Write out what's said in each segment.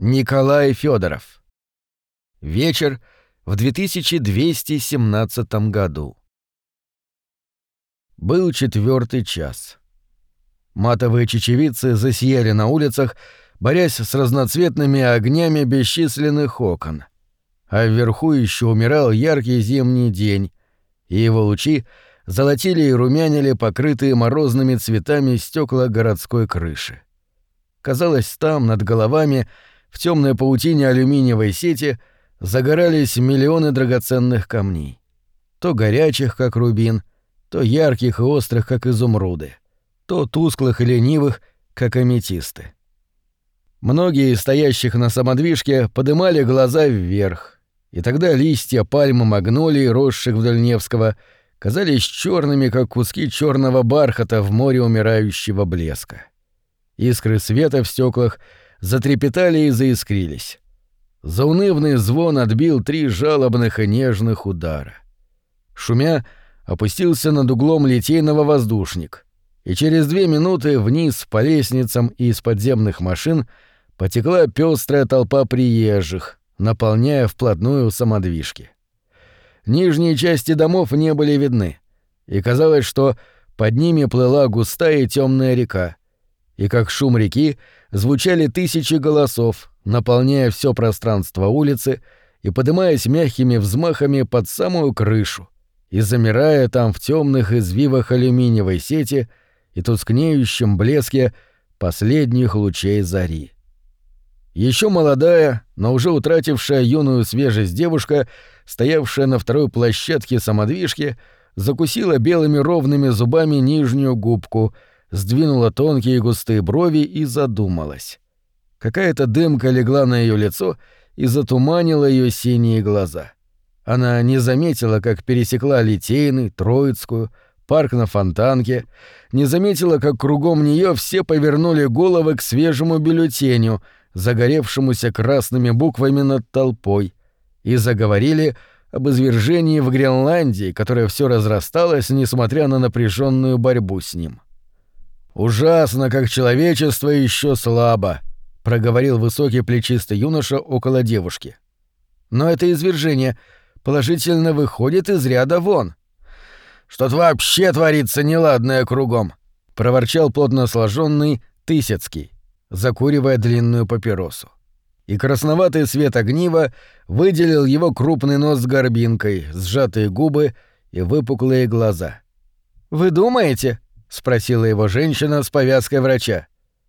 Николай Федоров. Вечер в 2217 году. Был четвертый час. Матовые чечевицы засияли на улицах, борясь с разноцветными огнями бесчисленных окон. А вверху еще умирал яркий зимний день, и его лучи золотили и румянили покрытые морозными цветами стекла городской крыши. Казалось, там, над головами, в темной паутине алюминиевой сети, загорались миллионы драгоценных камней. То горячих, как рубин, то ярких и острых, как изумруды, то тусклых и ленивых, как аметисты. Многие из стоящих на самодвижке подымали глаза вверх, и тогда листья пальмы магнолии, росших вдоль Невского, казались черными, как куски черного бархата в море умирающего блеска. Искры света в стеклах затрепетали и заискрились. Заунывный звон отбил три жалобных и нежных удара. Шумя, опустился над углом литейного воздушник, и через две минуты вниз по лестницам и из подземных машин потекла пестрая толпа приезжих, наполняя вплотную самодвижки. Нижние части домов не были видны, и казалось, что под ними плыла густая и темная река, и как шум реки звучали тысячи голосов, наполняя все пространство улицы и поднимаясь мягкими взмахами под самую крышу, и замирая там в темных извивах алюминиевой сети и тускнеющем блеске последних лучей зари. Еще молодая, но уже утратившая юную свежесть девушка, стоявшая на второй площадке самодвижки, закусила белыми ровными зубами нижнюю губку — сдвинула тонкие густые брови и задумалась. Какая-то дымка легла на ее лицо и затуманила ее синие глаза. Она не заметила, как пересекла Литейный, Троицкую, парк на Фонтанке, не заметила, как кругом нее все повернули головы к свежему бюллетеню, загоревшемуся красными буквами над толпой, и заговорили об извержении в Гренландии, которое все разрасталось, несмотря на напряженную борьбу с ним. Ужасно, как человечество еще слабо, проговорил высокий плечистый юноша около девушки. Но это извержение положительно выходит из ряда вон. Что-то вообще творится неладное кругом, проворчал плотно сложенный Тысяцкий, закуривая длинную папиросу. И красноватый свет огнива выделил его крупный нос с горбинкой, сжатые губы и выпуклые глаза. «Вы думаете?» — спросила его женщина с повязкой врача.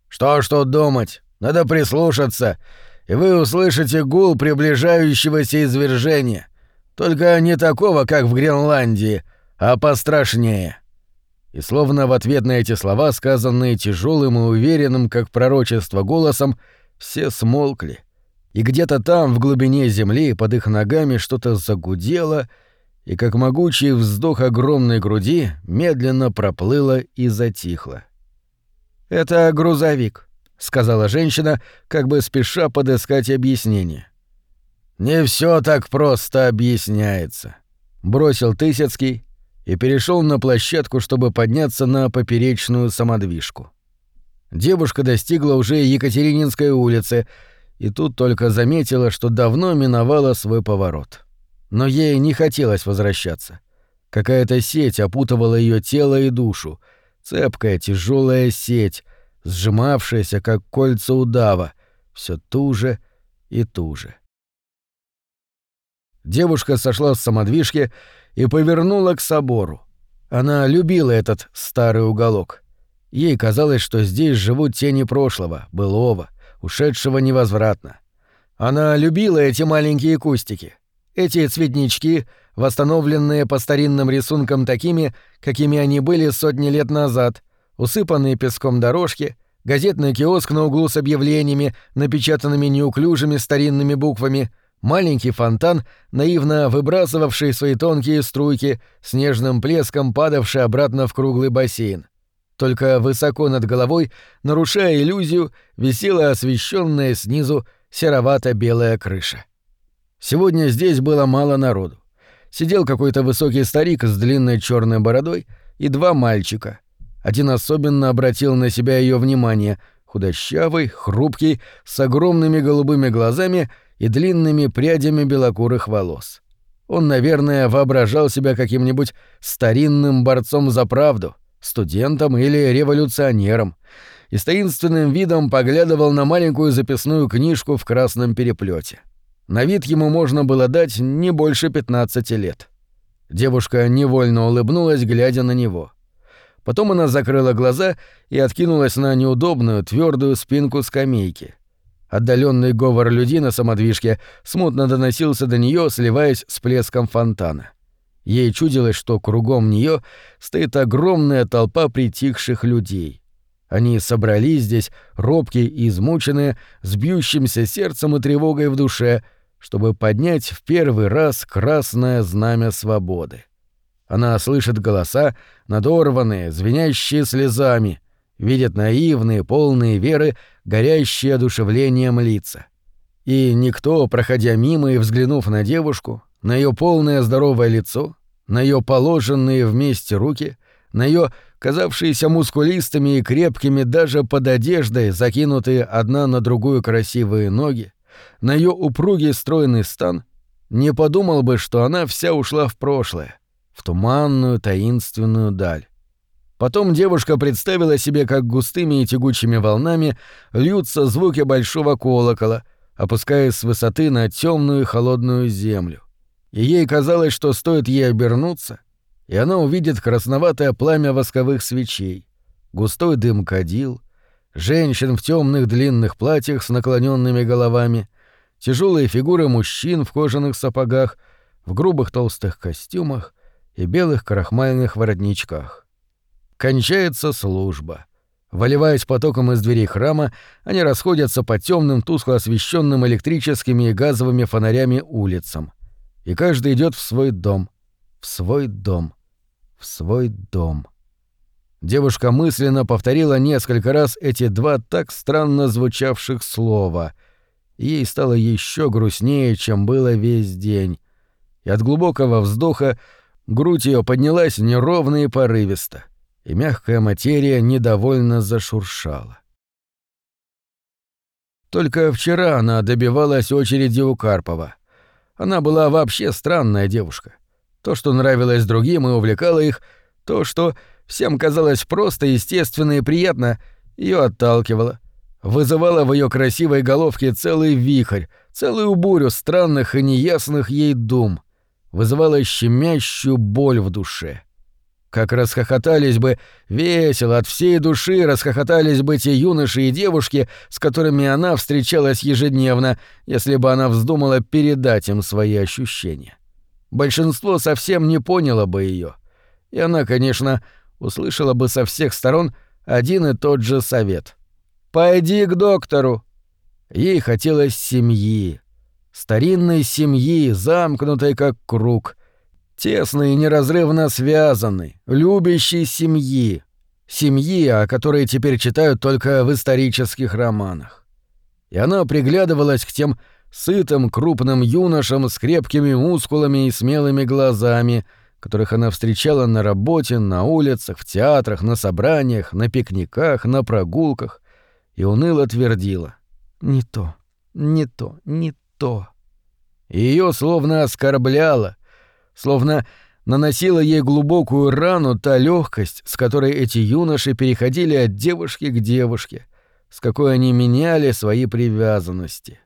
«Что ж тут думать? Надо прислушаться, и вы услышите гул приближающегося извержения. Только не такого, как в Гренландии, а пострашнее». И словно в ответ на эти слова, сказанные тяжелым и уверенным, как пророчество, голосом, все смолкли. И где-то там, в глубине земли, под их ногами что-то загудело — и как могучий вздох огромной груди медленно проплыло и затихло. «Это грузовик», — сказала женщина, как бы спеша подыскать объяснение. «Не все так просто объясняется», — бросил Тысяцкий и перешел на площадку, чтобы подняться на поперечную самодвижку. Девушка достигла уже Екатерининской улицы и тут только заметила, что давно миновала свой поворот. — но ей не хотелось возвращаться. Какая-то сеть опутывала ее тело и душу, цепкая тяжелая сеть, сжимавшаяся, как кольца удава, все туже и туже. Девушка сошла с самодвижки и повернула к собору. Она любила этот старый уголок. Ей казалось, что здесь живут тени прошлого, былого, ушедшего невозвратно. Она любила эти маленькие кустики — эти цветнички, восстановленные по старинным рисункам такими, какими они были сотни лет назад, усыпанные песком дорожки, газетный киоск на углу с объявлениями, напечатанными неуклюжими старинными буквами, маленький фонтан, наивно выбрасывавший свои тонкие струйки, снежным плеском падавший обратно в круглый бассейн. Только высоко над головой, нарушая иллюзию, висела освещенная снизу серовато-белая крыша. Сегодня здесь было мало народу. Сидел какой-то высокий старик с длинной черной бородой и два мальчика. Один особенно обратил на себя ее внимание, худощавый, хрупкий, с огромными голубыми глазами и длинными прядями белокурых волос. Он, наверное, воображал себя каким-нибудь старинным борцом за правду, студентом или революционером, и с таинственным видом поглядывал на маленькую записную книжку в красном переплете. На вид ему можно было дать не больше 15 лет. Девушка невольно улыбнулась, глядя на него. Потом она закрыла глаза и откинулась на неудобную твердую спинку скамейки. Отдаленный говор людей на самодвижке смутно доносился до нее, сливаясь с плеском фонтана. Ей чудилось, что кругом нее стоит огромная толпа притихших людей. Они собрались здесь, робкие и измученные, с бьющимся сердцем и тревогой в душе, чтобы поднять в первый раз красное знамя свободы. Она слышит голоса, надорванные, звенящие слезами, видит наивные, полные веры, горящие одушевлением лица. И никто, проходя мимо и взглянув на девушку, на ее полное здоровое лицо, на ее положенные вместе руки, на ее казавшиеся мускулистыми и крепкими даже под одеждой, закинутые одна на другую красивые ноги, на ее упругий стройный стан, не подумал бы, что она вся ушла в прошлое, в туманную таинственную даль. Потом девушка представила себе, как густыми и тягучими волнами льются звуки большого колокола, опускаясь с высоты на темную и холодную землю. И ей казалось, что стоит ей обернуться, и она увидит красноватое пламя восковых свечей, густой дым кадил, женщин в темных длинных платьях с наклоненными головами, тяжелые фигуры мужчин в кожаных сапогах, в грубых толстых костюмах и белых крахмальных воротничках. Кончается служба. Выливаясь потоком из дверей храма, они расходятся по темным, тускло освещенным электрическими и газовыми фонарями улицам. И каждый идет в свой дом. В свой дом. В свой дом. Девушка мысленно повторила несколько раз эти два так странно звучавших слова. ей стало еще грустнее, чем было весь день. И от глубокого вздоха грудь ее поднялась неровно и порывисто — и мягкая материя недовольно зашуршала. Только вчера она добивалась очереди у Карпова. Она была вообще странная девушка. То, что нравилось другим и увлекало их, то, что всем казалось просто, естественно и приятно, ее отталкивало. Вызывало в ее красивой головке целый вихрь, целую бурю странных и неясных ей дум. Вызывало щемящую боль в душе. Как расхохотались бы, весело, от всей души расхохотались бы те юноши и девушки, с которыми она встречалась ежедневно, если бы она вздумала передать им свои ощущения. Большинство совсем не поняло бы ее. И она, конечно, услышала бы со всех сторон один и тот же совет. «Пойди к доктору!» Ей хотелось семьи. Старинной семьи, замкнутой как круг — тесной и неразрывно связанной, любящей семьи, семьи, о которой теперь читают только в исторических романах. И она приглядывалась к тем сытым крупным юношам с крепкими мускулами и смелыми глазами, которых она встречала на работе, на улицах, в театрах, на собраниях, на пикниках, на прогулках, и уныло твердила «Не то, не то, не то». Ее словно оскорбляло, словно наносила ей глубокую рану та легкость, с которой эти юноши переходили от девушки к девушке, с какой они меняли свои привязанности.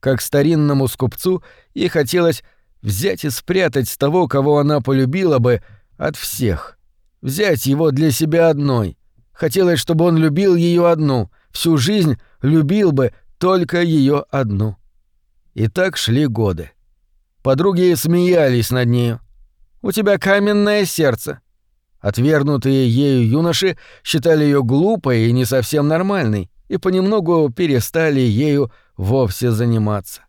Как старинному скупцу ей хотелось взять и спрятать того, кого она полюбила бы, от всех. Взять его для себя одной. Хотелось, чтобы он любил ее одну, всю жизнь любил бы только ее одну. И так шли годы. Подруги смеялись над нею. «У тебя каменное сердце». Отвергнутые ею юноши считали ее глупой и не совсем нормальной, и понемногу перестали ею вовсе заниматься.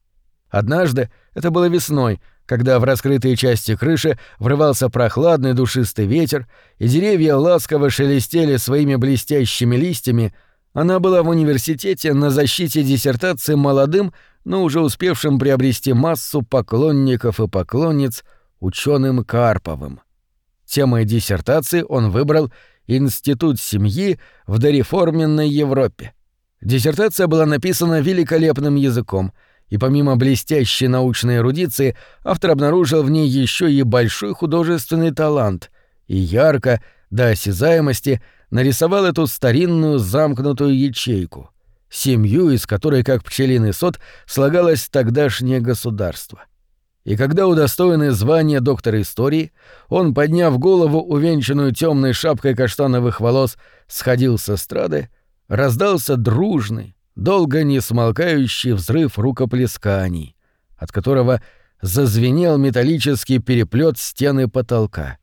Однажды, это было весной, когда в раскрытые части крыши врывался прохладный душистый ветер, и деревья ласково шелестели своими блестящими листьями, она была в университете на защите диссертации молодым, но уже успевшим приобрести массу поклонников и поклонниц ученым Карповым. Темой диссертации он выбрал «Институт семьи в дореформенной Европе». Диссертация была написана великолепным языком, и помимо блестящей научной эрудиции, автор обнаружил в ней еще и большой художественный талант и ярко, до осязаемости, нарисовал эту старинную замкнутую ячейку, семью, из которой, как пчелиный сот, слагалось тогдашнее государство. И когда удостоенный звания доктора истории, он, подняв голову, увенчанную темной шапкой каштановых волос, сходил с эстрады, раздался дружный, долго не смолкающий взрыв рукоплесканий, от которого зазвенел металлический переплет стены потолка.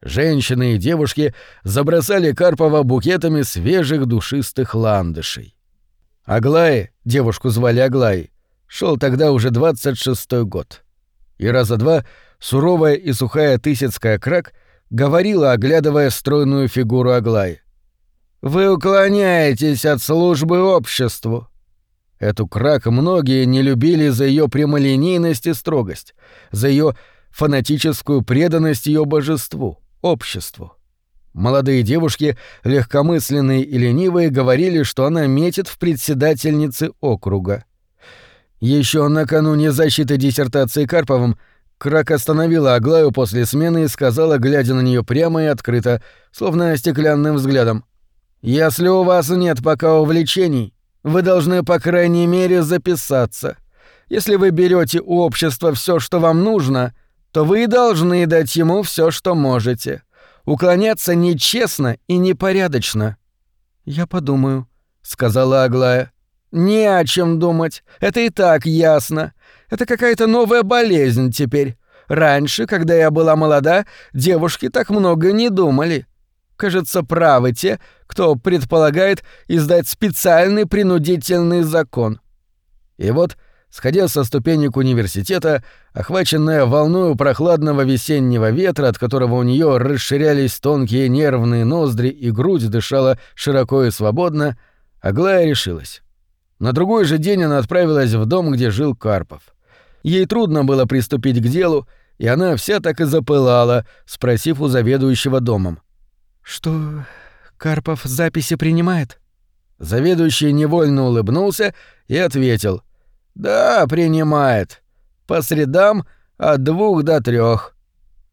Женщины и девушки забросали Карпова букетами свежих душистых ландышей. Аглае, девушку звали Аглаей, шел тогда уже 26-й год. И раза два суровая и сухая тысяцкая крак говорила, оглядывая стройную фигуру Аглаи. «Вы уклоняетесь от службы обществу». Эту крак многие не любили за ее прямолинейность и строгость, за ее фанатическую преданность ее божеству обществу. Молодые девушки, легкомысленные и ленивые, говорили, что она метит в председательнице округа. Еще накануне защиты диссертации Карповым Крак остановила Аглаю после смены и сказала, глядя на нее прямо и открыто, словно стеклянным взглядом. «Если у вас нет пока увлечений, вы должны, по крайней мере, записаться. Если вы берете у общества все, что вам нужно, то вы должны дать ему все, что можете. Уклоняться нечестно и непорядочно». «Я подумаю», — сказала Аглая. «Не о чем думать. Это и так ясно. Это какая-то новая болезнь теперь. Раньше, когда я была молода, девушки так много не думали. Кажется, правы те, кто предполагает издать специальный принудительный закон. И вот Сходя со ступенек университета, охваченная волною прохладного весеннего ветра, от которого у нее расширялись тонкие нервные ноздри и грудь дышала широко и свободно, Аглая решилась. На другой же день она отправилась в дом, где жил Карпов. Ей трудно было приступить к делу, и она вся так и запылала, спросив у заведующего домом. «Что, Карпов записи принимает?» Заведующий невольно улыбнулся и ответил — «Да, принимает. По средам от двух до трех.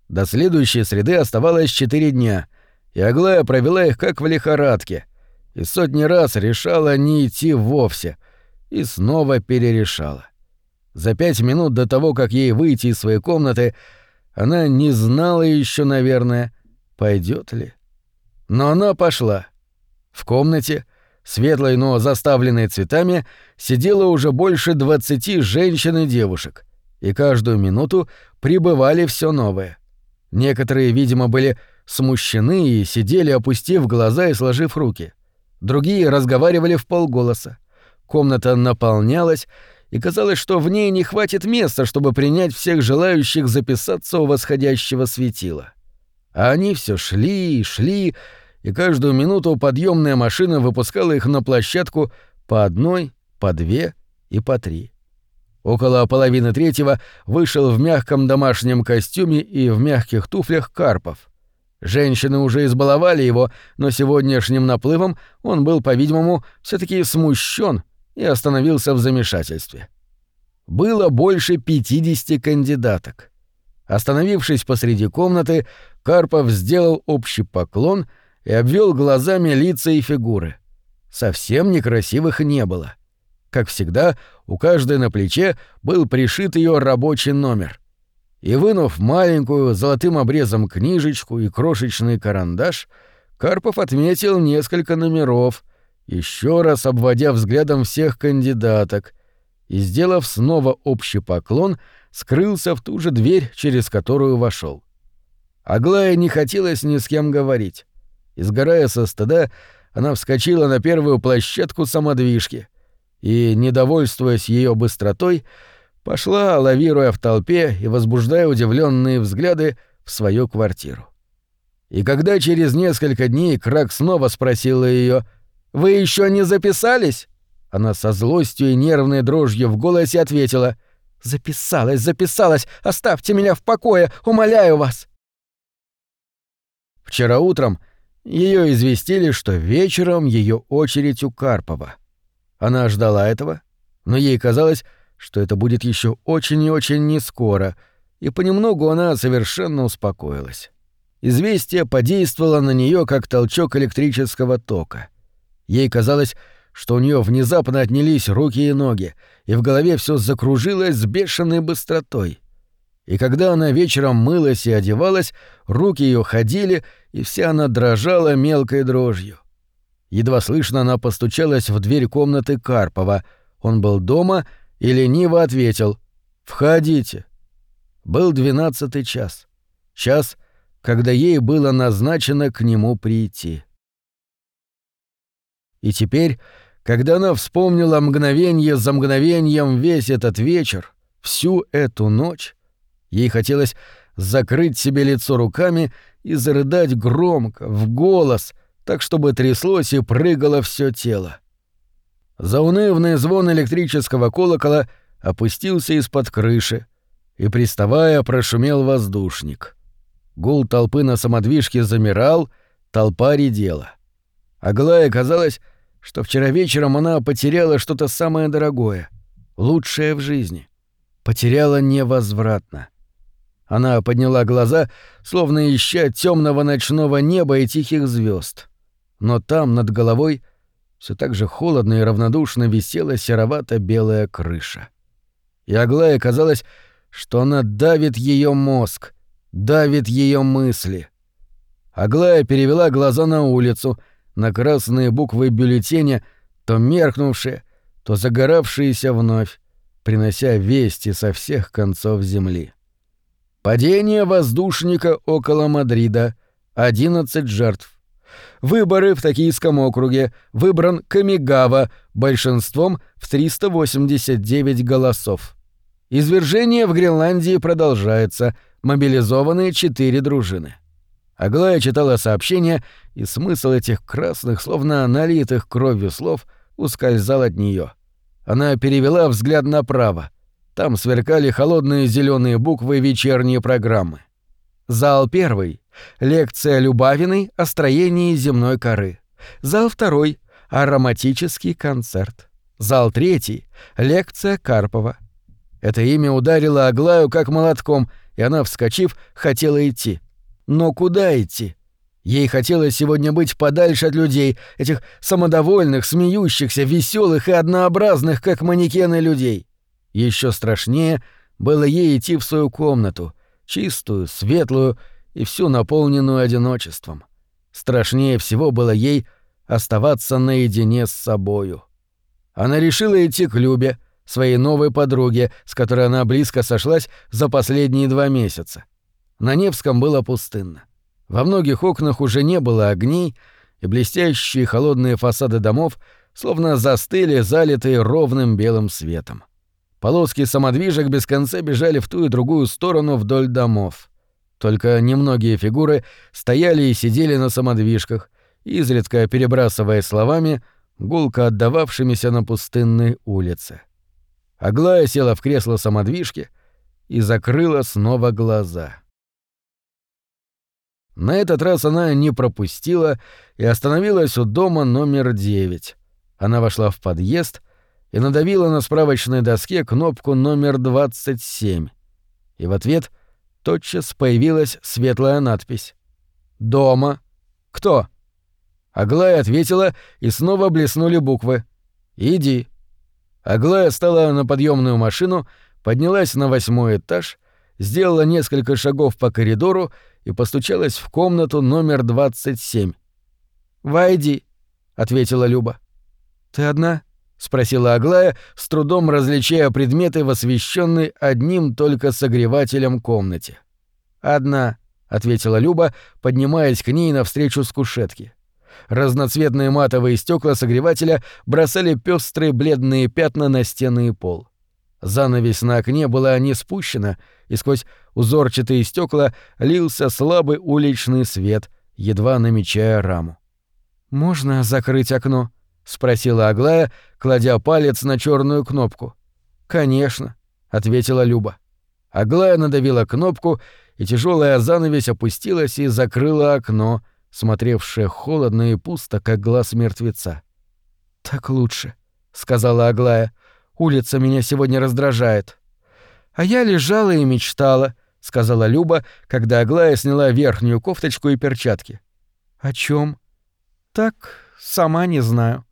До следующей среды оставалось четыре дня, и Аглая провела их как в лихорадке, и сотни раз решала не идти вовсе, и снова перерешала. За пять минут до того, как ей выйти из своей комнаты, она не знала еще, наверное, пойдет ли. Но она пошла. В комнате — светлой, но заставленной цветами, сидело уже больше двадцати женщин и девушек, и каждую минуту прибывали все новые. Некоторые, видимо, были смущены и сидели, опустив глаза и сложив руки. Другие разговаривали в полголоса. Комната наполнялась, и казалось, что в ней не хватит места, чтобы принять всех желающих записаться у восходящего светила. А они все шли и шли, и каждую минуту подъемная машина выпускала их на площадку по одной, по две и по три. Около половины третьего вышел в мягком домашнем костюме и в мягких туфлях Карпов. Женщины уже избаловали его, но сегодняшним наплывом он был, по-видимому, все таки смущен и остановился в замешательстве. Было больше 50 кандидаток. Остановившись посреди комнаты, Карпов сделал общий поклон — и обвел глазами лица и фигуры. Совсем некрасивых не было. Как всегда, у каждой на плече был пришит ее рабочий номер. И вынув маленькую золотым обрезом книжечку и крошечный карандаш, Карпов отметил несколько номеров, еще раз обводя взглядом всех кандидаток, и, сделав снова общий поклон, скрылся в ту же дверь, через которую вошел. Аглая не хотелось ни с кем говорить. Изгорая со стыда, она вскочила на первую площадку самодвижки и, недовольствуясь ее быстротой, пошла, лавируя в толпе и возбуждая удивленные взгляды, в свою квартиру. И когда через несколько дней Крак снова спросила ее «Вы еще не записались?» Она со злостью и нервной дрожью в голосе ответила «Записалась, записалась! Оставьте меня в покое, умоляю вас!» Вчера утром ее известили, что вечером ее очередь у Карпова. Она ждала этого, но ей казалось, что это будет еще очень и очень нескоро, и понемногу она совершенно успокоилась. Известие подействовало на нее как толчок электрического тока. Ей казалось, что у нее внезапно отнялись руки и ноги, и в голове все закружилось с бешеной быстротой. И когда она вечером мылась и одевалась, руки ее ходили, и вся она дрожала мелкой дрожью. Едва слышно она постучалась в дверь комнаты Карпова. Он был дома и лениво ответил «Входите». Был двенадцатый час. Час, когда ей было назначено к нему прийти. И теперь, когда она вспомнила мгновение за мгновением весь этот вечер, всю эту ночь, ей хотелось закрыть себе лицо руками и зарыдать громко, в голос, так чтобы тряслось и прыгало все тело. Заунывный звон электрического колокола опустился из-под крыши, и, приставая, прошумел воздушник. Гул толпы на самодвижке замирал, толпа редела. Аглая казалось, что вчера вечером она потеряла что-то самое дорогое, лучшее в жизни. Потеряла невозвратно. Она подняла глаза, словно ища темного ночного неба и тихих звезд. Но там, над головой, все так же холодно и равнодушно висела серовато-белая крыша. И Аглае казалось, что она давит ее мозг, давит ее мысли. Аглая перевела глаза на улицу, на красные буквы бюллетеня, то меркнувшие, то загоравшиеся вновь, принося вести со всех концов земли. Падение воздушника около Мадрида. 11 жертв. Выборы в Токийском округе. Выбран Камигава большинством в 389 голосов. Извержение в Гренландии продолжается. Мобилизованы четыре дружины. Аглая читала сообщения, и смысл этих красных, словно налитых кровью слов, ускользал от нее. Она перевела взгляд направо. Там сверкали холодные зеленые буквы вечерней программы. Зал первый. Лекция Любавиной о строении земной коры. Зал второй. Ароматический концерт. Зал третий. Лекция Карпова. Это имя ударило Аглаю как молотком, и она, вскочив, хотела идти. Но куда идти? Ей хотелось сегодня быть подальше от людей, этих самодовольных, смеющихся, веселых и однообразных, как манекены людей. Еще страшнее было ей идти в свою комнату, чистую, светлую и всю наполненную одиночеством. Страшнее всего было ей оставаться наедине с собою. Она решила идти к Любе, своей новой подруге, с которой она близко сошлась за последние два месяца. На Невском было пустынно. Во многих окнах уже не было огней, и блестящие холодные фасады домов словно застыли, залитые ровным белым светом. Полоски самодвижек без конца бежали в ту и другую сторону вдоль домов. Только немногие фигуры стояли и сидели на самодвижках, изредка перебрасывая словами, гулко отдававшимися на пустынной улице. Аглая села в кресло самодвижки и закрыла снова глаза. На этот раз она не пропустила и остановилась у дома номер девять. Она вошла в подъезд и надавила на справочной доске кнопку номер 27. И в ответ тотчас появилась светлая надпись. «Дома. Кто?» Аглая ответила, и снова блеснули буквы. «Иди». Аглая стала на подъемную машину, поднялась на восьмой этаж, сделала несколько шагов по коридору и постучалась в комнату номер 27. «Войди», — ответила Люба. «Ты одна?» — спросила Аглая, с трудом различая предметы в освещенной одним только согревателем комнате. «Одна», — ответила Люба, поднимаясь к ней навстречу с кушетки. Разноцветные матовые стекла согревателя бросали пестрые бледные пятна на стены и пол. Занавесь на окне была не спущена, и сквозь узорчатые стекла лился слабый уличный свет, едва намечая раму. «Можно закрыть окно?» — спросила Аглая, кладя палец на черную кнопку. «Конечно», — ответила Люба. Аглая надавила кнопку, и тяжелая занавесь опустилась и закрыла окно — смотревшая холодно и пусто, как глаз мертвеца. «Так лучше», — сказала Аглая. «Улица меня сегодня раздражает». «А я лежала и мечтала», — сказала Люба, когда Аглая сняла верхнюю кофточку и перчатки. «О чем? «Так, сама не знаю.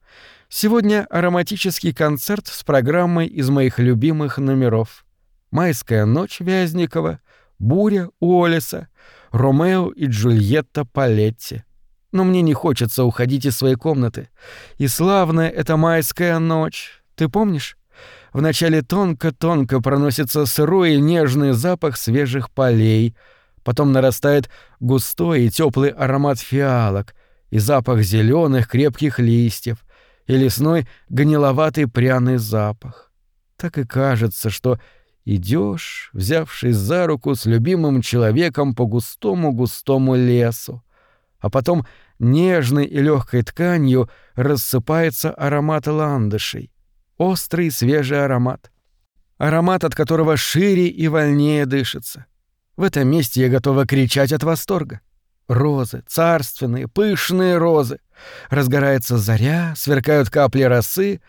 Сегодня ароматический концерт с программой из моих любимых номеров. «Майская ночь» Вязникова, «Буря» Уоллеса, «Ромео и Джульетта» Палетти. Но мне не хочется уходить из своей комнаты. И славная эта майская ночь. Ты помнишь? Вначале тонко-тонко проносится сырой и нежный запах свежих полей, потом нарастает густой и теплый аромат фиалок и запах зеленых крепких листьев, и лесной гниловатый пряный запах. Так и кажется, что идешь, взявшись за руку с любимым человеком по густому-густому лесу, а потом нежной и легкой тканью рассыпается аромат ландышей, острый свежий аромат, аромат, от которого шире и вольнее дышится. В этом месте я готова кричать от восторга. Розы, царственные, пышные розы. Разгорается заря, сверкают капли росы.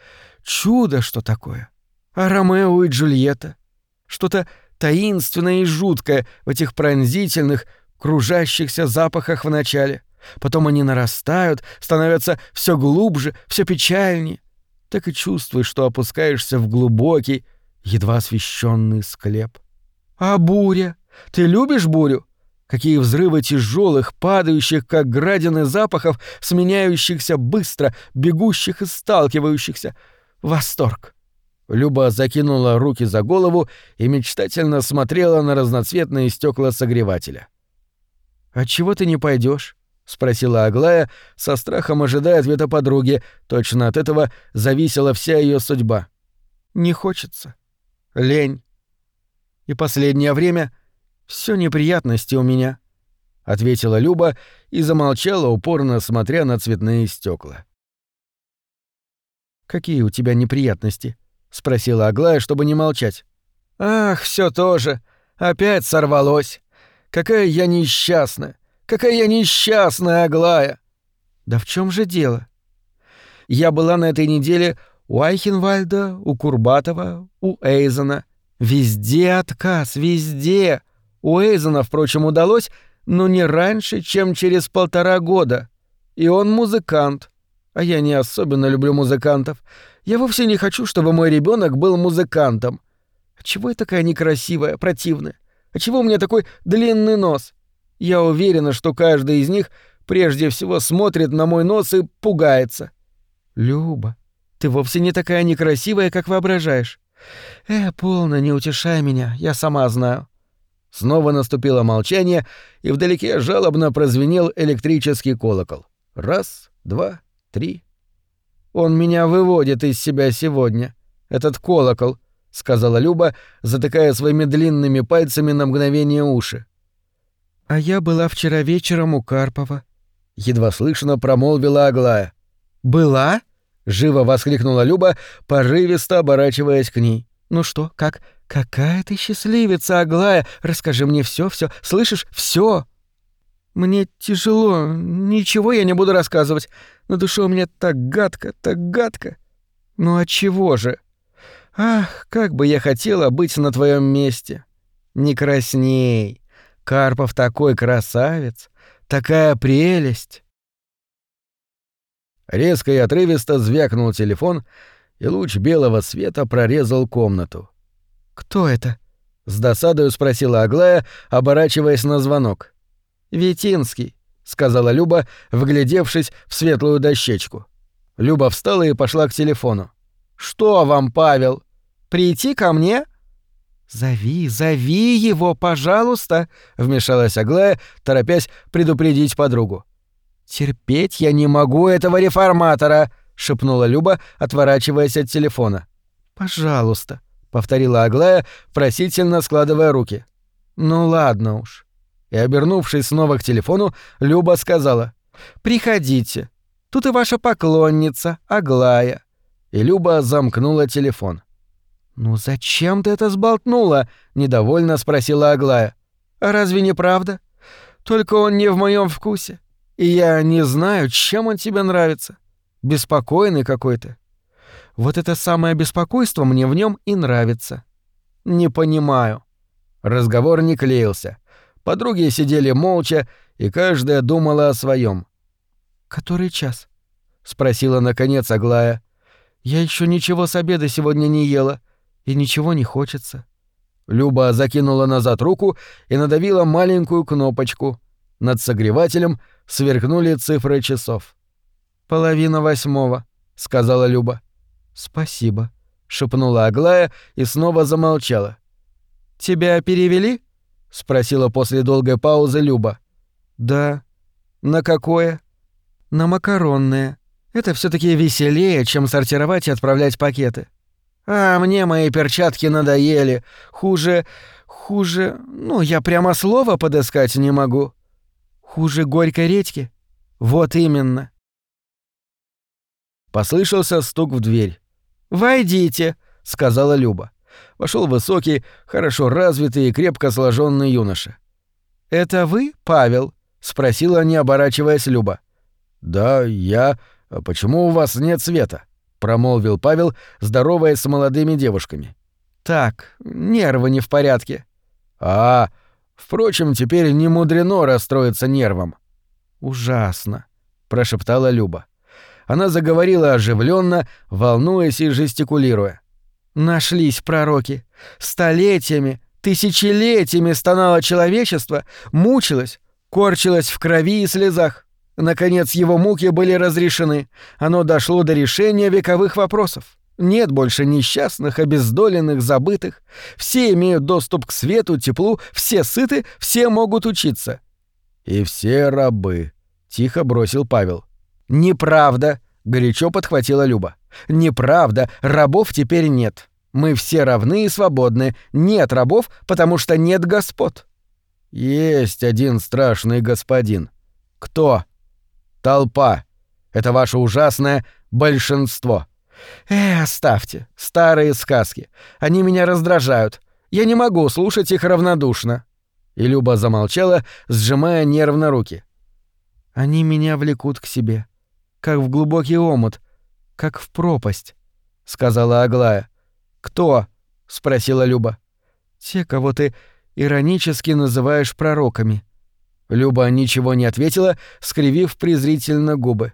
Чудо, что такое. А Ромео и Джульетта? Что-то таинственное и жуткое в этих пронзительных, кружащихся запахах в начале. Потом они нарастают, становятся все глубже, все печальнее. Так и чувствуешь, что опускаешься в глубокий, едва освещенный склеп. А буря? Ты любишь бурю? Какие взрывы тяжелых, падающих, как градины запахов, сменяющихся быстро, бегущих и сталкивающихся. Восторг. Люба закинула руки за голову и мечтательно смотрела на разноцветные стекла согревателя. «А чего ты не пойдешь? спросила Аглая, со страхом ожидая ответа подруги. Точно от этого зависела вся ее судьба. «Не хочется. Лень. И последнее время все неприятности у меня», — ответила Люба и замолчала, упорно смотря на цветные стекла. «Какие у тебя неприятности?» — спросила Аглая, чтобы не молчать. «Ах, все тоже. Опять сорвалось. Какая я несчастная. Какая я несчастная, Аглая!» «Да в чем же дело?» «Я была на этой неделе у Айхенвальда, у Курбатова, у Эйзена. Везде отказ, везде. У Эйзена, впрочем, удалось, но не раньше, чем через полтора года. И он музыкант. А я не особенно люблю музыкантов. Я вовсе не хочу, чтобы мой ребенок был музыкантом. А чего я такая некрасивая, противная? А чего у меня такой длинный нос? Я уверена, что каждый из них прежде всего смотрит на мой нос и пугается. Люба, ты вовсе не такая некрасивая, как воображаешь. Э, полно, не утешай меня, я сама знаю. Снова наступило молчание, и вдалеке жалобно прозвенел электрический колокол. Раз, два, три. «Он меня выводит из себя сегодня, этот колокол», — сказала Люба, затыкая своими длинными пальцами на мгновение уши. «А я была вчера вечером у Карпова», — едва слышно промолвила Аглая. «Была?» — живо воскликнула Люба, порывисто оборачиваясь к ней. «Ну что, как? Какая ты счастливица, Аглая! Расскажи мне все, все, слышишь, все. Мне тяжело, ничего я не буду рассказывать. На душе у меня так гадко, так гадко. Ну а чего же? Ах, как бы я хотела быть на твоем месте. Не красней. Карпов такой красавец, такая прелесть. Резко и отрывисто звякнул телефон, и луч белого света прорезал комнату. «Кто это?» — с досадою спросила Аглая, оборачиваясь на звонок. «Витинский», — сказала Люба, вглядевшись в светлую дощечку. Люба встала и пошла к телефону. «Что вам, Павел? Прийти ко мне?» «Зови, зови его, пожалуйста», — вмешалась Аглая, торопясь предупредить подругу. «Терпеть я не могу этого реформатора», — шепнула Люба, отворачиваясь от телефона. «Пожалуйста», — повторила Аглая, просительно складывая руки. «Ну ладно уж». И, обернувшись снова к телефону, Люба сказала. «Приходите. Тут и ваша поклонница, Аглая». И Люба замкнула телефон. «Ну зачем ты это сболтнула?» — недовольно спросила Аглая. «А разве не правда? Только он не в моем вкусе. И я не знаю, чем он тебе нравится. Беспокойный какой-то. Вот это самое беспокойство мне в нем и нравится. Не понимаю. Разговор не клеился. Подруги сидели молча, и каждая думала о своем. Который час? спросила наконец Аглая. Я еще ничего с обеда сегодня не ела, и ничего не хочется. Люба закинула назад руку и надавила маленькую кнопочку. Над согревателем сверкнули цифры часов. «Половина восьмого», — сказала Люба. «Спасибо», — шепнула Аглая и снова замолчала. «Тебя перевели?» — спросила после долгой паузы Люба. «Да». «На какое?» «На макаронное. Это все таки веселее, чем сортировать и отправлять пакеты». «А мне мои перчатки надоели. Хуже... хуже... Ну, я прямо слова подыскать не могу». «Хуже горькой редьки?» «Вот именно». Послышался стук в дверь. «Войдите», — сказала Люба. Вошел высокий, хорошо развитый и крепко сложенный юноша. «Это вы, Павел?» — спросила, не оборачиваясь Люба. «Да, я. Почему у вас нет света?» — промолвил Павел, здороваясь с молодыми девушками. «Так, нервы не в порядке». «А, впрочем, теперь не мудрено расстроиться нервом». «Ужасно», — прошептала Люба. Она заговорила оживленно, волнуясь и жестикулируя. «Нашлись пророки. Столетиями, тысячелетиями стонало человечество, мучилось, корчилось в крови и слезах. Наконец его муки были разрешены. Оно дошло до решения вековых вопросов. Нет больше несчастных, обездоленных, забытых. Все имеют доступ к свету, теплу, все сыты, все могут учиться. И все рабы, тихо бросил Павел. Неправда, горячо подхватила Люба. Неправда, рабов теперь нет. Мы все равны и свободны. Нет рабов, потому что нет господ. Есть один страшный господин. Кто? Толпа. Это ваше ужасное большинство. Э, оставьте. Старые сказки. Они меня раздражают. Я не могу слушать их равнодушно. И Люба замолчала, сжимая нервно руки. Они меня влекут к себе. Как в глубокий омут. Как в пропасть, — сказала Аглая. «Кто?» — спросила Люба. «Те, кого ты иронически называешь пророками. Люба ничего не ответила, скривив презрительно губы.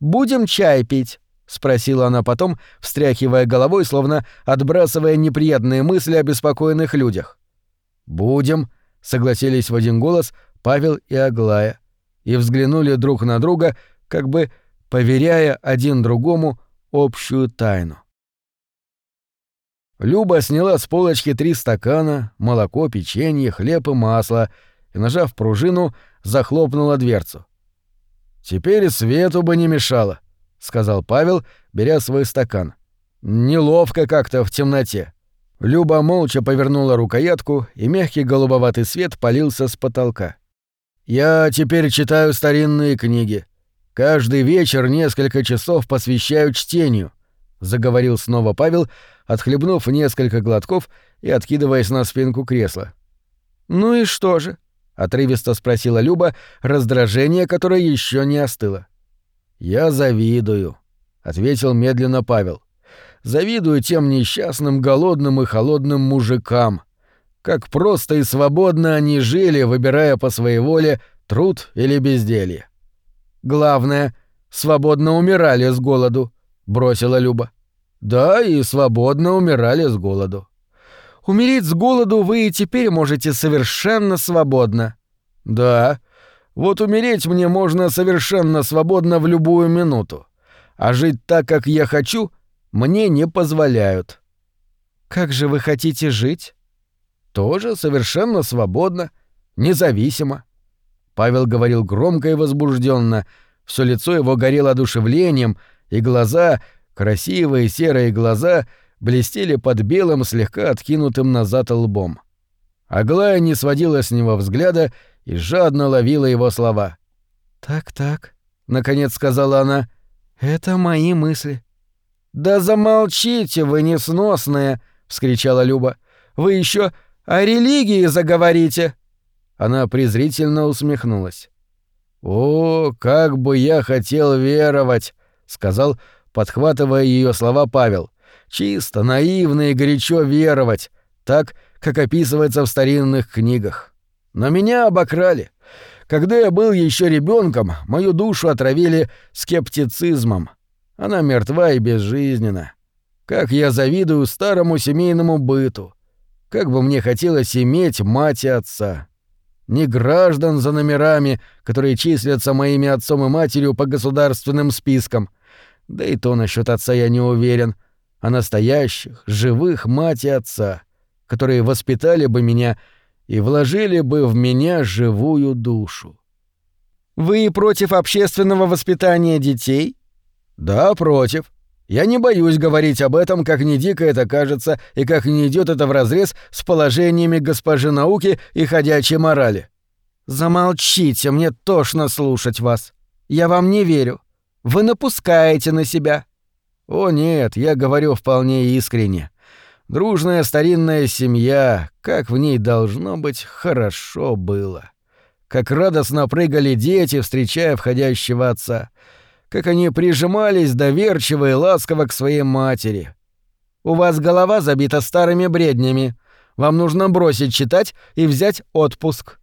«Будем чай пить?» — спросила она потом, встряхивая головой, словно отбрасывая неприятные мысли о беспокойных людях. «Будем», — согласились в один голос Павел и Аглая, и взглянули друг на друга, как бы поверяя один другому общую тайну. Люба сняла с полочки три стакана, молоко, печенье, хлеб и масло — и, нажав пружину, захлопнула дверцу. «Теперь свету бы не мешало», — сказал Павел, беря свой стакан. «Неловко как-то в темноте». Люба молча повернула рукоятку, и мягкий голубоватый свет полился с потолка. «Я теперь читаю старинные книги. Каждый вечер несколько часов посвящаю чтению», — заговорил снова Павел, отхлебнув несколько глотков и откидываясь на спинку кресла. «Ну и что же?» — отрывисто спросила Люба, раздражение которое еще не остыло. «Я завидую», — ответил медленно Павел. «Завидую тем несчастным, голодным и холодным мужикам. Как просто и свободно они жили, выбирая по своей воле труд или безделье». «Главное, свободно умирали с голоду», — бросила Люба. «Да, и свободно умирали с голоду», Умереть с голоду вы и теперь можете совершенно свободно». «Да. Вот умереть мне можно совершенно свободно в любую минуту. А жить так, как я хочу, мне не позволяют». «Как же вы хотите жить?» «Тоже совершенно свободно, независимо». Павел говорил громко и возбужденно. Все лицо его горело одушевлением, и глаза, красивые серые глаза — блестели под белым, слегка откинутым назад лбом. Аглая не сводила с него взгляда и жадно ловила его слова. «Так-так», — наконец сказала она, — «это мои мысли». «Да замолчите вы, несносные!» — вскричала Люба. «Вы еще о религии заговорите!» Она презрительно усмехнулась. «О, как бы я хотел веровать!» — сказал подхватывая ее слова Павел. Чисто, наивно и горячо веровать, так, как описывается в старинных книгах. Но меня обокрали. Когда я был еще ребенком, мою душу отравили скептицизмом. Она мертва и безжизненна. Как я завидую старому семейному быту. Как бы мне хотелось иметь мать и отца. Не граждан за номерами, которые числятся моими отцом и матерью по государственным спискам. Да и то насчет отца я не уверен. А настоящих, живых мать и отца, которые воспитали бы меня и вложили бы в меня живую душу. «Вы против общественного воспитания детей?» «Да, против. Я не боюсь говорить об этом, как ни дико это кажется, и как не идет это вразрез с положениями госпожи науки и ходячей морали». «Замолчите, мне тошно слушать вас. Я вам не верю. Вы напускаете на себя». «О нет, я говорю вполне искренне. Дружная старинная семья, как в ней должно быть хорошо было. Как радостно прыгали дети, встречая входящего отца. Как они прижимались доверчиво и ласково к своей матери. У вас голова забита старыми бреднями. Вам нужно бросить читать и взять отпуск.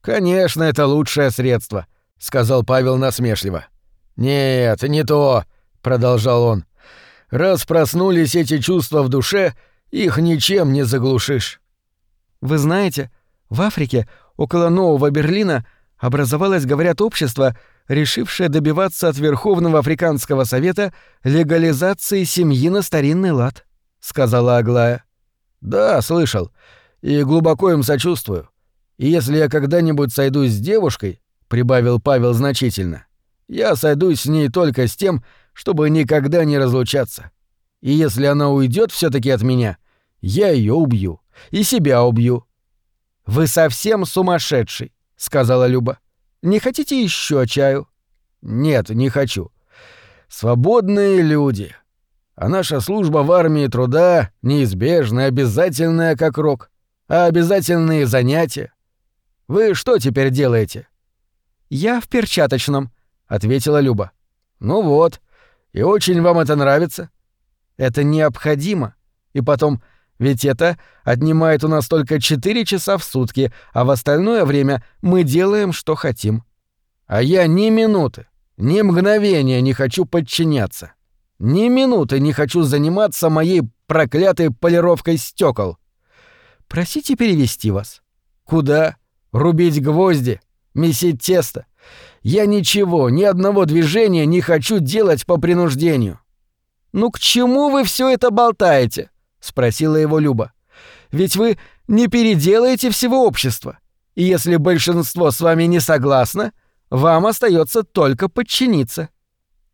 Конечно, это лучшее средство, сказал Павел насмешливо. Нет, не то, продолжал он. Раз проснулись эти чувства в душе, их ничем не заглушишь. Вы знаете, в Африке, около Нового Берлина, образовалось, говорят, общество, решившее добиваться от Верховного Африканского Совета легализации семьи на старинный лад, сказала Аглая. Да, слышал. И глубоко им сочувствую. И если я когда-нибудь сойдусь с девушкой, прибавил Павел значительно, я сойдусь с ней только с тем, чтобы никогда не разлучаться. И если она уйдет все таки от меня, я ее убью. И себя убью. «Вы совсем сумасшедший», — сказала Люба. «Не хотите еще чаю?» «Нет, не хочу. Свободные люди. А наша служба в армии труда неизбежная, обязательная, как рок. А обязательные занятия. Вы что теперь делаете?» «Я в перчаточном», — ответила Люба. «Ну вот. И очень вам это нравится?» «Это необходимо. И потом, ведь это отнимает у нас только 4 часа в сутки, а в остальное время мы делаем, что хотим. А я ни минуты, ни мгновения не хочу подчиняться. Ни минуты не хочу заниматься моей проклятой полировкой стекол. Просите перевести вас. Куда? Рубить гвозди? Месить тесто? Я ничего, ни одного движения не хочу делать по принуждению. Ну к чему вы все это болтаете? — спросила его Люба. «Ведь вы не переделаете всего общества. И если большинство с вами не согласно, вам остается только подчиниться».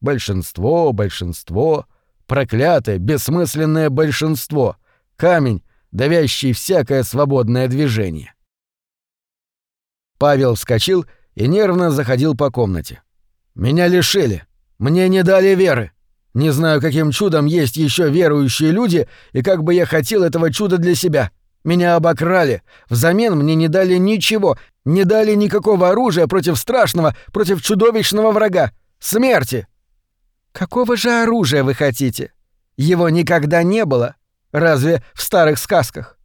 «Большинство, большинство, проклятое, бессмысленное большинство, камень, давящий всякое свободное движение». Павел вскочил и нервно заходил по комнате. «Меня лишили. Мне не дали веры. Не знаю, каким чудом есть еще верующие люди, и как бы я хотел этого чуда для себя. Меня обокрали. Взамен мне не дали ничего, не дали никакого оружия против страшного, против чудовищного врага — смерти. Какого же оружия вы хотите? Его никогда не было. Разве в старых сказках?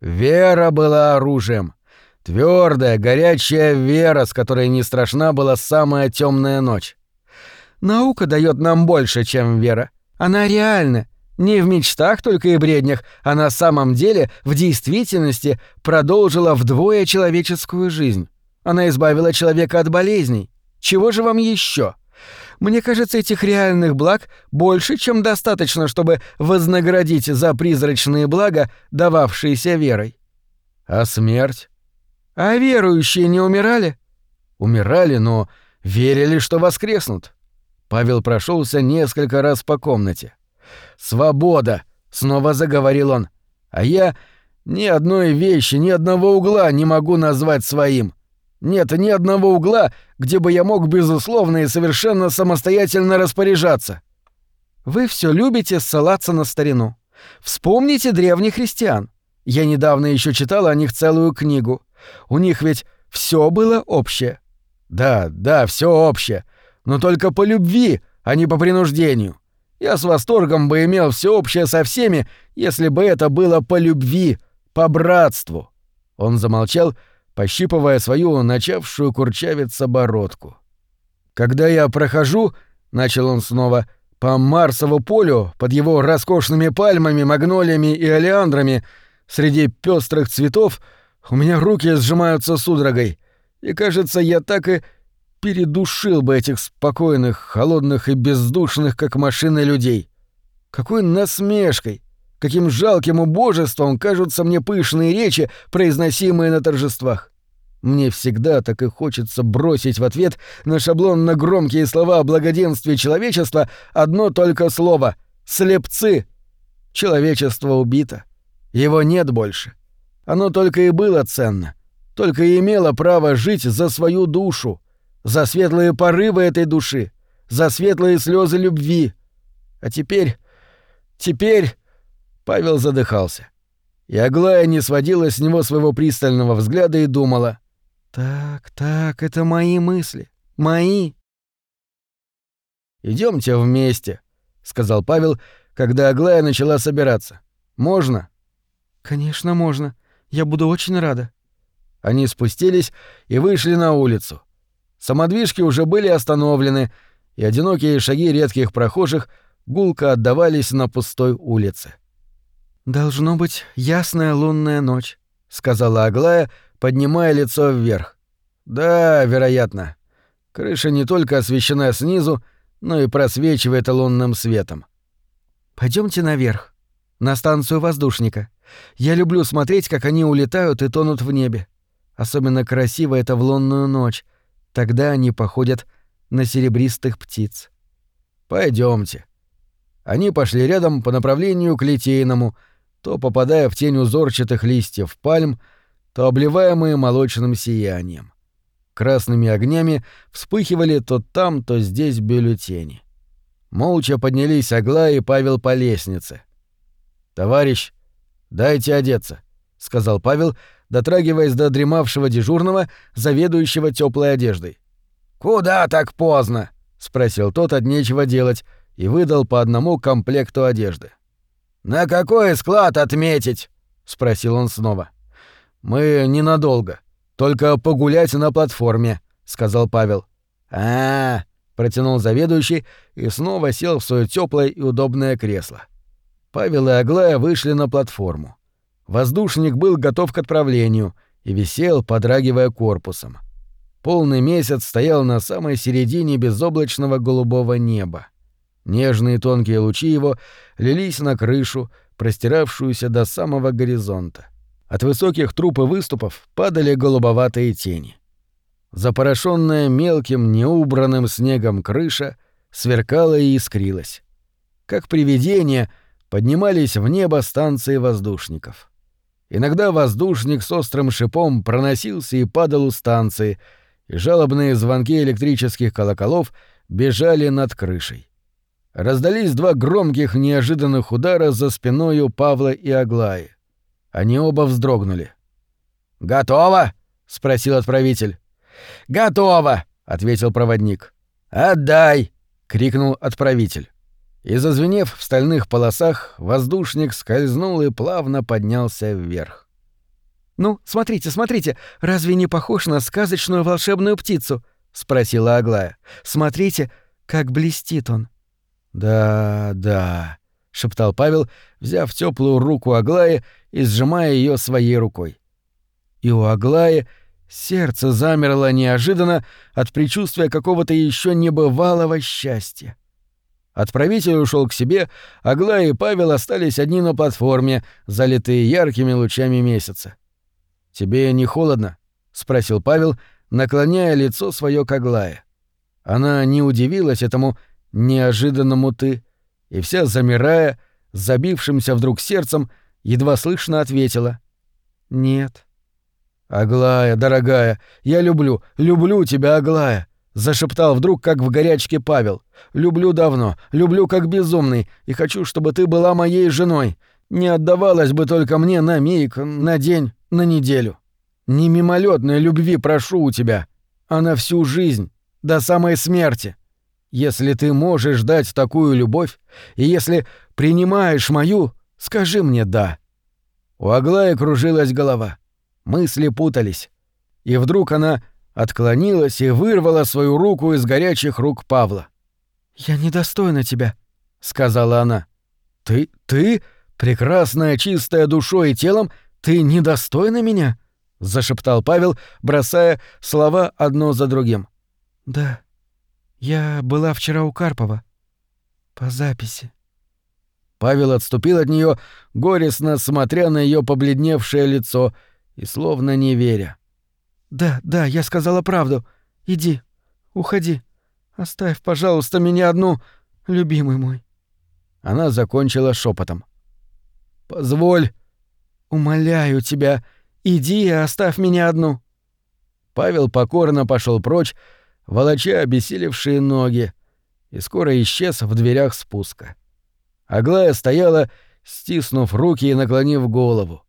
Вера была оружием. Твердая, горячая вера, с которой не страшна была самая темная ночь. Наука дает нам больше, чем вера. Она реальна. Не в мечтах только и бреднях, а на самом деле, в действительности, продолжила вдвое человеческую жизнь. Она избавила человека от болезней. Чего же вам еще? Мне кажется, этих реальных благ больше, чем достаточно, чтобы вознаградить за призрачные блага, дававшиеся верой. А смерть? А верующие не умирали? Умирали, но верили, что воскреснут. Павел прошелся несколько раз по комнате. «Свобода!» — снова заговорил он. «А я ни одной вещи, ни одного угла не могу назвать своим. Нет ни одного угла, где бы я мог безусловно и совершенно самостоятельно распоряжаться». «Вы все любите ссылаться на старину. Вспомните древних христиан. Я недавно еще читал о них целую книгу. У них ведь все было общее». «Да, да, все общее но только по любви, а не по принуждению. Я с восторгом бы имел всеобщее со всеми, если бы это было по любви, по братству. Он замолчал, пощипывая свою начавшую курчавиться бородку. Когда я прохожу, начал он снова, по Марсову полю, под его роскошными пальмами, магнолиями и олеандрами, среди пестрых цветов, у меня руки сжимаются судорогой, и, кажется, я так и передушил бы этих спокойных, холодных и бездушных, как машины, людей. Какой насмешкой, каким жалким убожеством кажутся мне пышные речи, произносимые на торжествах. Мне всегда так и хочется бросить в ответ на шаблонно громкие слова о благоденствии человечества одно только слово — «слепцы». Человечество убито. Его нет больше. Оно только и было ценно, только и имело право жить за свою душу, за светлые порывы этой души, за светлые слезы любви. А теперь... теперь... Павел задыхался. И Аглая не сводила с него своего пристального взгляда и думала. «Так, так, это мои мысли. Мои». Идемте вместе», — сказал Павел, когда Аглая начала собираться. «Можно?» «Конечно, можно. Я буду очень рада». Они спустились и вышли на улицу. Самодвижки уже были остановлены, и одинокие шаги редких прохожих гулко отдавались на пустой улице. «Должно быть ясная лунная ночь», — сказала Аглая, поднимая лицо вверх. «Да, вероятно. Крыша не только освещена снизу, но и просвечивает лунным светом. Пойдемте наверх, на станцию воздушника. Я люблю смотреть, как они улетают и тонут в небе. Особенно красиво это в лунную ночь, Тогда они походят на серебристых птиц. Пойдемте. Они пошли рядом по направлению к Литейному, то попадая в тень узорчатых листьев пальм, то обливаемые молочным сиянием. Красными огнями вспыхивали то там, то здесь бюллетени. Молча поднялись Агла и Павел по лестнице. «Товарищ, дайте одеться», — сказал Павел, дотрагиваясь до дремавшего дежурного, заведующего теплой одеждой. «Куда так поздно?» — спросил тот от нечего делать и выдал по одному комплекту одежды. «На какой склад отметить?» — спросил он снова. «Мы ненадолго. Только погулять на платформе», — сказал Павел. а, -а, -а протянул заведующий и снова сел в свое теплое и удобное кресло. Павел и Аглая вышли на платформу. Воздушник был готов к отправлению и висел, подрагивая корпусом. Полный месяц стоял на самой середине безоблачного голубого неба. Нежные тонкие лучи его лились на крышу, простиравшуюся до самого горизонта. От высоких труб и выступов падали голубоватые тени. Запорошенная мелким, неубранным снегом крыша сверкала и искрилась. Как привидения поднимались в небо станции воздушников. Иногда воздушник с острым шипом проносился и падал у станции, и жалобные звонки электрических колоколов бежали над крышей. Раздались два громких неожиданных удара за спиною Павла и Аглаи. Они оба вздрогнули. «Готово?» — спросил отправитель. «Готово!» — ответил проводник. «Отдай!» — крикнул отправитель и, зазвенев в стальных полосах, воздушник скользнул и плавно поднялся вверх. «Ну, смотрите, смотрите, разве не похож на сказочную волшебную птицу?» — спросила Аглая. «Смотрите, как блестит он». «Да, да», — шептал Павел, взяв теплую руку Аглаи и сжимая ее своей рукой. И у Аглаи сердце замерло неожиданно от предчувствия какого-то еще небывалого счастья. Отправитель ушел к себе, а Глая и Павел остались одни на платформе, залитые яркими лучами месяца. «Тебе не холодно?» — спросил Павел, наклоняя лицо свое к Аглае. Она не удивилась этому неожиданному «ты», и вся замирая, забившимся вдруг сердцем, едва слышно ответила «Нет». «Аглая, дорогая, я люблю, люблю тебя, Аглая зашептал вдруг, как в горячке Павел. «Люблю давно, люблю как безумный, и хочу, чтобы ты была моей женой. Не отдавалась бы только мне на миг, на день, на неделю. Не мимолетной любви прошу у тебя, а на всю жизнь, до самой смерти. Если ты можешь дать такую любовь, и если принимаешь мою, скажи мне «да». У Аглаи кружилась голова. Мысли путались. И вдруг она отклонилась и вырвала свою руку из горячих рук Павла. «Я недостойна тебя», — сказала она. «Ты, ты, прекрасная, чистая душой и телом, ты недостойна меня?» — зашептал Павел, бросая слова одно за другим. «Да, я была вчера у Карпова. По записи». Павел отступил от нее, горестно смотря на ее побледневшее лицо и словно не веря. «Да, да, я сказала правду. Иди, уходи. Оставь, пожалуйста, меня одну, любимый мой». Она закончила шепотом. «Позволь». «Умоляю тебя, иди и оставь меня одну». Павел покорно пошел прочь, волоча обессилевшие ноги, и скоро исчез в дверях спуска. Аглая стояла, стиснув руки и наклонив голову,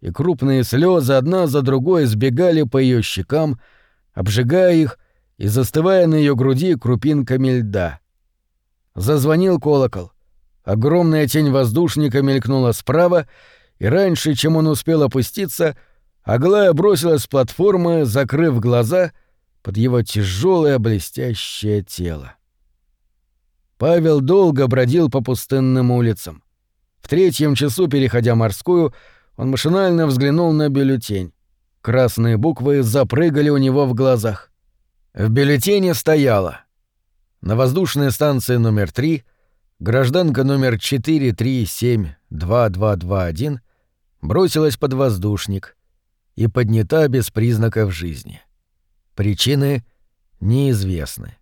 и крупные слезы одна за другой сбегали по ее щекам, обжигая их и застывая на ее груди крупинками льда. Зазвонил колокол. Огромная тень воздушника мелькнула справа, и раньше, чем он успел опуститься, Аглая бросилась с платформы, закрыв глаза под его тяжелое блестящее тело. Павел долго бродил по пустынным улицам. В третьем часу, переходя морскую, он машинально взглянул на бюллетень. Красные буквы запрыгали у него в глазах. В бюллетене стояло. На воздушной станции номер 3 гражданка номер 4372221 бросилась под воздушник и поднята без признаков жизни. Причины неизвестны.